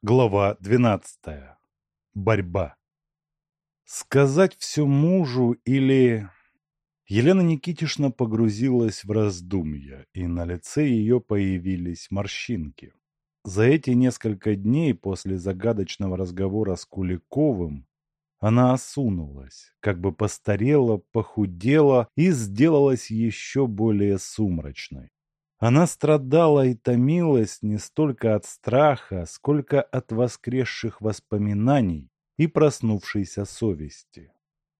Глава 12. Борьба. Сказать все мужу или... Елена Никитишна погрузилась в раздумья, и на лице ее появились морщинки. За эти несколько дней после загадочного разговора с Куликовым она осунулась, как бы постарела, похудела и сделалась еще более сумрачной. Она страдала и томилась не столько от страха, сколько от воскресших воспоминаний и проснувшейся совести.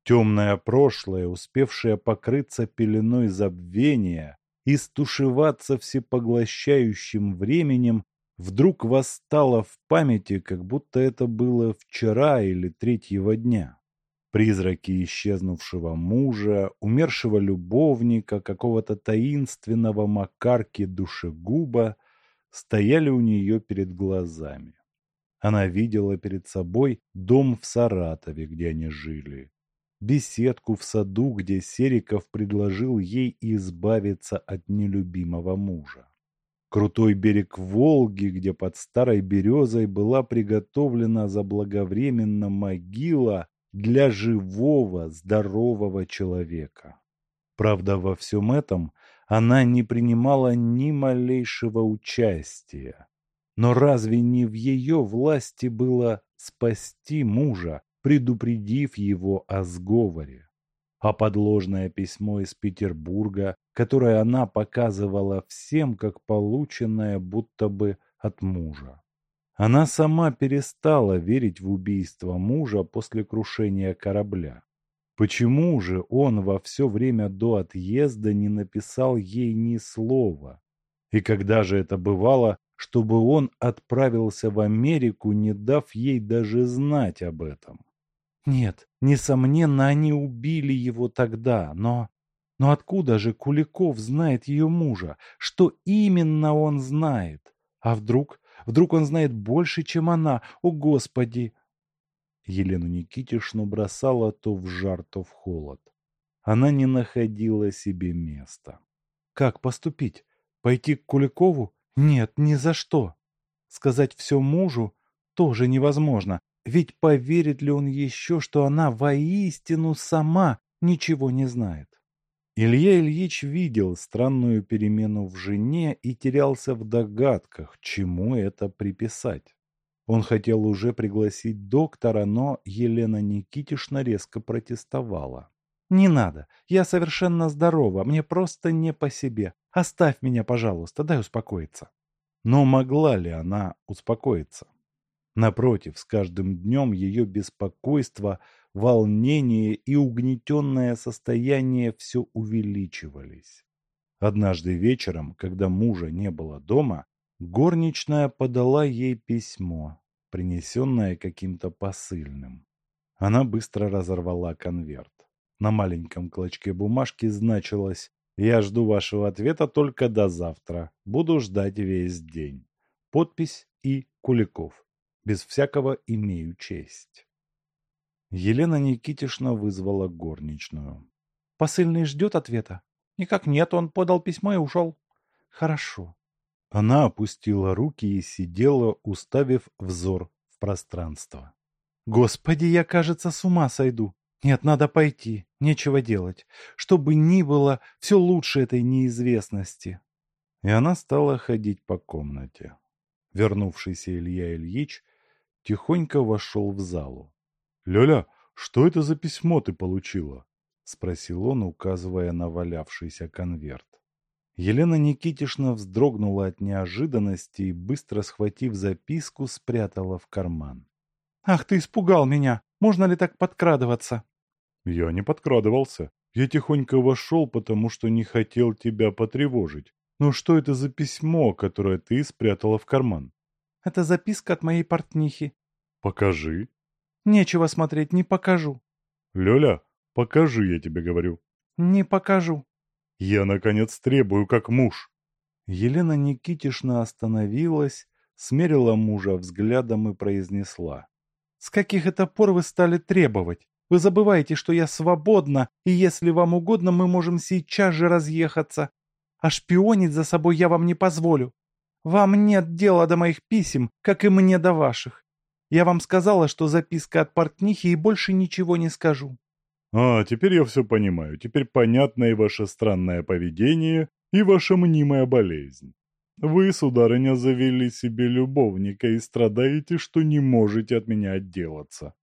Темное прошлое, успевшее покрыться пеленой забвения и стушеваться всепоглощающим временем, вдруг восстало в памяти, как будто это было вчера или третьего дня. Призраки исчезнувшего мужа, умершего любовника, какого-то таинственного макарки душегуба стояли у нее перед глазами. Она видела перед собой дом в Саратове, где они жили, беседку в саду, где Сериков предложил ей избавиться от нелюбимого мужа. Крутой берег Волги, где под старой березой была приготовлена заблаговременно могила для живого, здорового человека. Правда, во всем этом она не принимала ни малейшего участия. Но разве не в ее власти было спасти мужа, предупредив его о сговоре? А подложное письмо из Петербурга, которое она показывала всем, как полученное будто бы от мужа. Она сама перестала верить в убийство мужа после крушения корабля. Почему же он во все время до отъезда не написал ей ни слова? И когда же это бывало, чтобы он отправился в Америку, не дав ей даже знать об этом? Нет, несомненно, они убили его тогда, но... Но откуда же Куликов знает ее мужа? Что именно он знает? А вдруг Вдруг он знает больше, чем она. О, Господи!» Елену Никитишну бросала то в жар, то в холод. Она не находила себе места. Как поступить? Пойти к Куликову? Нет, ни за что. Сказать все мужу тоже невозможно. Ведь поверит ли он еще, что она воистину сама ничего не знает? Илья Ильич видел странную перемену в жене и терялся в догадках, чему это приписать. Он хотел уже пригласить доктора, но Елена Никитишна резко протестовала. «Не надо. Я совершенно здорова. Мне просто не по себе. Оставь меня, пожалуйста, дай успокоиться». Но могла ли она успокоиться? Напротив, с каждым днем ее беспокойство – волнение и угнетенное состояние все увеличивались. Однажды вечером, когда мужа не было дома, горничная подала ей письмо, принесенное каким-то посыльным. Она быстро разорвала конверт. На маленьком клочке бумажки значилось «Я жду вашего ответа только до завтра. Буду ждать весь день». Подпись и Куликов. Без всякого имею честь. Елена Никитишна вызвала горничную. «Посыльный ждет ответа?» «Никак нет, он подал письмо и ушел». «Хорошо». Она опустила руки и сидела, уставив взор в пространство. «Господи, я, кажется, с ума сойду. Нет, надо пойти, нечего делать. Что бы ни было, все лучше этой неизвестности». И она стала ходить по комнате. Вернувшийся Илья Ильич тихонько вошел в залу. «Лёля, что это за письмо ты получила?» — спросил он, указывая на валявшийся конверт. Елена Никитишна вздрогнула от неожиданности и, быстро схватив записку, спрятала в карман. «Ах, ты испугал меня! Можно ли так подкрадываться?» «Я не подкрадывался. Я тихонько вошел, потому что не хотел тебя потревожить. Но что это за письмо, которое ты спрятала в карман?» «Это записка от моей портнихи». «Покажи». Нечего смотреть, не покажу. Лёля, покажи, я тебе говорю. Не покажу. Я, наконец, требую, как муж. Елена Никитишна остановилась, смерила мужа взглядом и произнесла. С каких это пор вы стали требовать? Вы забываете, что я свободна, и если вам угодно, мы можем сейчас же разъехаться. А шпионить за собой я вам не позволю. Вам нет дела до моих писем, как и мне до ваших. Я вам сказала, что записка от портнихи и больше ничего не скажу. А, теперь я все понимаю. Теперь понятно и ваше странное поведение, и ваша мнимая болезнь. Вы, сударыня, завели себе любовника и страдаете, что не можете от меня отделаться.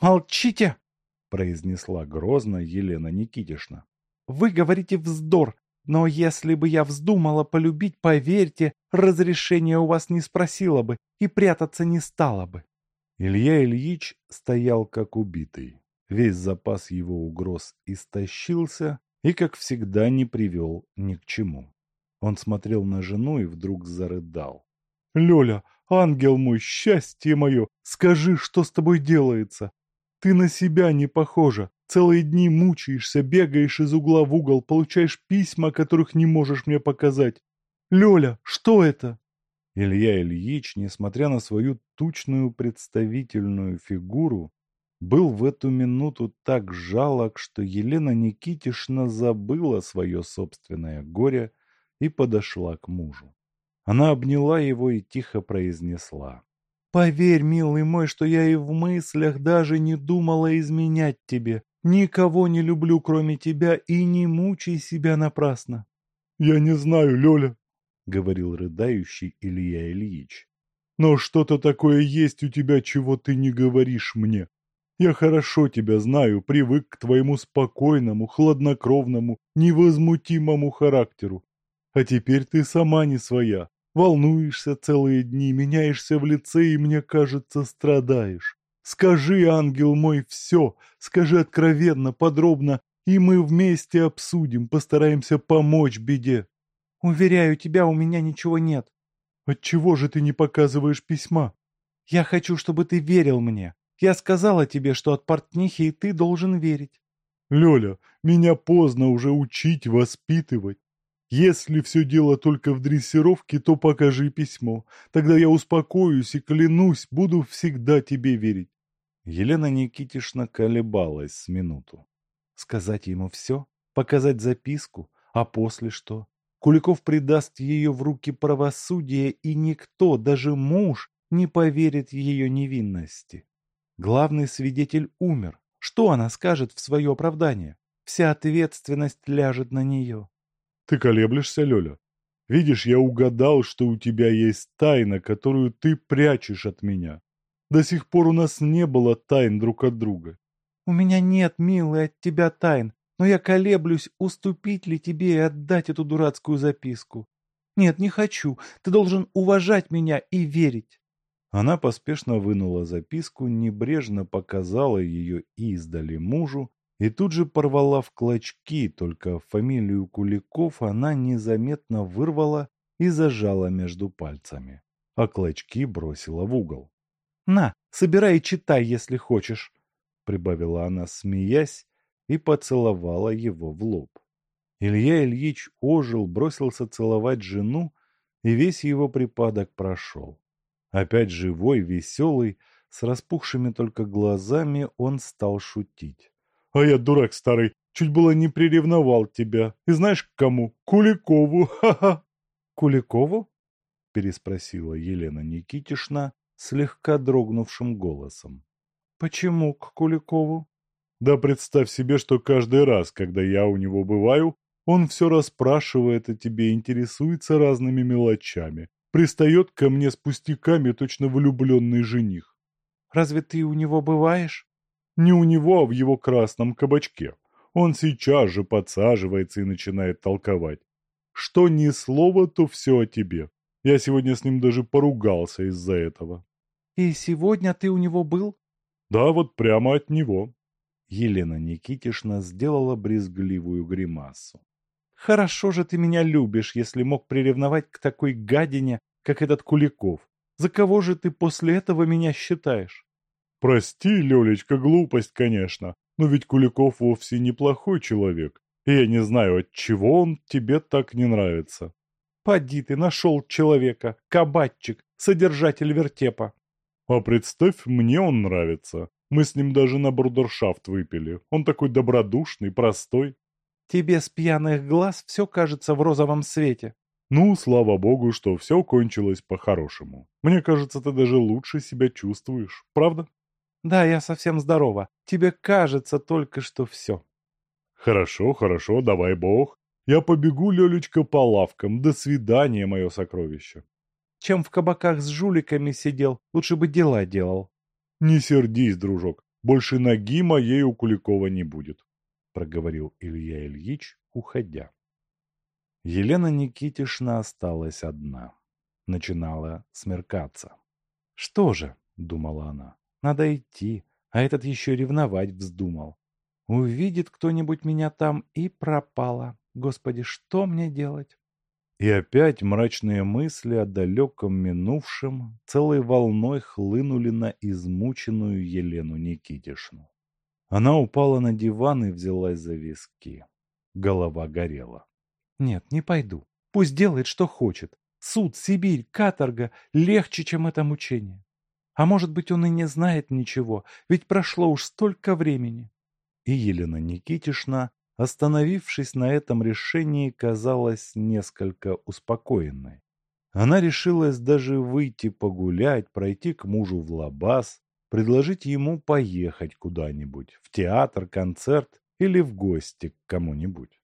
«Молчите!» — произнесла грозно Елена Никитишна. «Вы говорите вздор, но если бы я вздумала полюбить, поверьте, разрешения у вас не спросила бы и прятаться не стала бы. Илья Ильич стоял как убитый. Весь запас его угроз истощился и, как всегда, не привел ни к чему. Он смотрел на жену и вдруг зарыдал. «Лёля, ангел мой, счастье мое, скажи, что с тобой делается? Ты на себя не похожа. Целые дни мучаешься, бегаешь из угла в угол, получаешь письма, которых не можешь мне показать. Лёля, что это?» Илья Ильич, несмотря на свою тучную представительную фигуру, был в эту минуту так жалок, что Елена Никитишна забыла свое собственное горе и подошла к мужу. Она обняла его и тихо произнесла. «Поверь, милый мой, что я и в мыслях даже не думала изменять тебе. Никого не люблю, кроме тебя, и не мучай себя напрасно. Я не знаю, Лёля, говорил рыдающий Илья Ильич. Но что-то такое есть у тебя, чего ты не говоришь мне. Я хорошо тебя знаю, привык к твоему спокойному, хладнокровному, невозмутимому характеру. А теперь ты сама не своя. Волнуешься целые дни, меняешься в лице и, мне кажется, страдаешь. Скажи, ангел мой, все, скажи откровенно, подробно, и мы вместе обсудим, постараемся помочь беде. Уверяю тебя, у меня ничего нет. Отчего же ты не показываешь письма? Я хочу, чтобы ты верил мне. Я сказала тебе, что от портнихи и ты должен верить. Лёля, меня поздно уже учить, воспитывать. Если все дело только в дрессировке, то покажи письмо. Тогда я успокоюсь и клянусь, буду всегда тебе верить. Елена Никитишна колебалась с минуту. Сказать ему все? Показать записку? А после что? Куликов предаст ее в руки правосудия, и никто, даже муж, не поверит ее невинности. Главный свидетель умер. Что она скажет в свое оправдание? Вся ответственность ляжет на нее. Ты колеблешься, Лёля? Видишь, я угадал, что у тебя есть тайна, которую ты прячешь от меня. До сих пор у нас не было тайн друг от друга. У меня нет, милый, от тебя тайн, но я колеблюсь, уступить ли тебе и отдать эту дурацкую записку. Нет, не хочу. Ты должен уважать меня и верить. Она поспешно вынула записку, небрежно показала ее издали мужу и тут же порвала в клочки, только фамилию Куликов она незаметно вырвала и зажала между пальцами, а клочки бросила в угол. «На, собирай и читай, если хочешь», — прибавила она, смеясь, и поцеловала его в лоб. Илья Ильич ожил, бросился целовать жену, и весь его припадок прошел. Опять живой, веселый, с распухшими только глазами он стал шутить. «А я, дурак старый, чуть было не приревновал тебя. И знаешь к кому? Куликову, ха-ха!» «Куликову?» – переспросила Елена Никитишна, слегка дрогнувшим голосом. «Почему к Куликову?» «Да представь себе, что каждый раз, когда я у него бываю, он все расспрашивает о тебе, интересуется разными мелочами, пристает ко мне с пустяками, точно влюбленный жених». «Разве ты у него бываешь?» «Не у него, а в его красном кабачке. Он сейчас же подсаживается и начинает толковать. Что ни слова, то все о тебе. Я сегодня с ним даже поругался из-за этого. И сегодня ты у него был? Да, вот прямо от него. Елена Никитишна сделала брезгливую гримасу. Хорошо же ты меня любишь, если мог приревновать к такой гадине, как этот Куликов. За кого же ты после этого меня считаешь? Прости, Лёлечка, глупость, конечно, но ведь Куликов вовсе неплохой человек. И я не знаю, от чего он тебе так не нравится. Поди ты, нашел человека, кабачик, содержатель вертепа. А представь, мне он нравится. Мы с ним даже на брудершафт выпили. Он такой добродушный, простой. Тебе с пьяных глаз все кажется в розовом свете. Ну, слава богу, что все кончилось по-хорошему. Мне кажется, ты даже лучше себя чувствуешь, правда? Да, я совсем здорова. Тебе кажется только, что все. Хорошо, хорошо, давай бог. Я побегу, Лелечка, по лавкам. До свидания, мое сокровище. Чем в кабаках с жуликами сидел, лучше бы дела делал. Не сердись, дружок. Больше ноги моей у Куликова не будет, проговорил Илья Ильич, уходя. Елена Никитишна осталась одна. Начинала смеркаться. «Что же?» — думала она. «Надо идти, а этот еще ревновать вздумал. Увидит кто-нибудь меня там и пропала. Господи, что мне делать?» И опять мрачные мысли о далеком минувшем целой волной хлынули на измученную Елену Никитишну. Она упала на диван и взялась за виски. Голова горела. Нет, не пойду. Пусть делает, что хочет. Суд, Сибирь, каторга легче, чем это мучение. А может быть, он и не знает ничего, ведь прошло уж столько времени. И Елена Никитишна, остановившись на этом решении, казалась несколько успокоенной. Она решилась даже выйти погулять, пройти к мужу в лабаз, предложить ему поехать куда-нибудь, в театр, концерт или в гости к кому-нибудь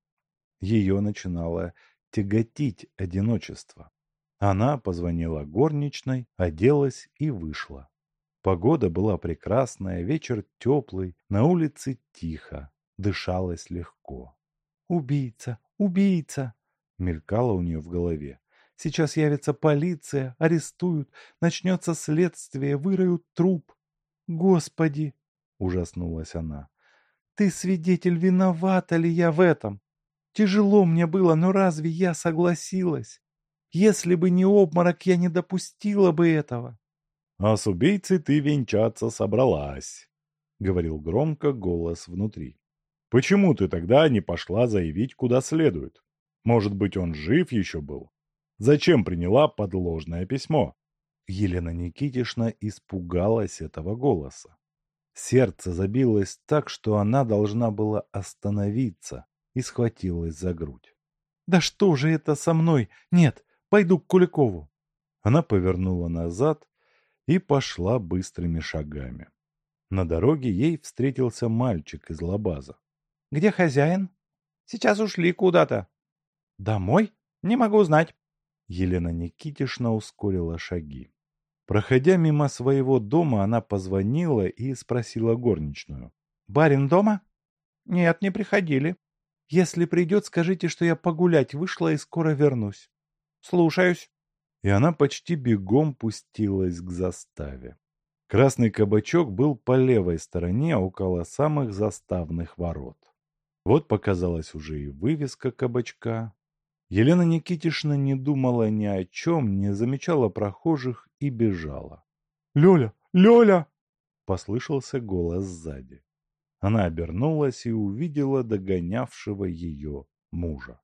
ее начинало тяготить одиночество. Она позвонила горничной, оделась и вышла. Погода была прекрасная, вечер теплый, на улице тихо, дышалось легко. «Убийца! Убийца!» мелькало у нее в голове. «Сейчас явится полиция, арестуют, начнется следствие, выроют труп. Господи!» – ужаснулась она. «Ты свидетель, виновата ли я в этом? Тяжело мне было, но разве я согласилась? Если бы не обморок, я не допустила бы этого. — А с убийцей ты венчаться собралась, — говорил громко голос внутри. — Почему ты тогда не пошла заявить куда следует? Может быть, он жив еще был? Зачем приняла подложное письмо? Елена Никитишна испугалась этого голоса. Сердце забилось так, что она должна была остановиться, и схватилась за грудь. «Да что же это со мной? Нет, пойду к Куликову!» Она повернула назад и пошла быстрыми шагами. На дороге ей встретился мальчик из лабаза. «Где хозяин?» «Сейчас ушли куда-то». «Домой? Не могу знать». Елена Никитишна ускорила шаги. Проходя мимо своего дома, она позвонила и спросила горничную. «Барин дома?» «Нет, не приходили». Если придет, скажите, что я погулять вышла и скоро вернусь. Слушаюсь. И она почти бегом пустилась к заставе. Красный кабачок был по левой стороне, около самых заставных ворот. Вот показалась уже и вывеска кабачка. Елена Никитишна не думала ни о чем, не замечала прохожих и бежала. «Лёля! Лёля!» — послышался голос сзади. Она обернулась и увидела догонявшего ее мужа.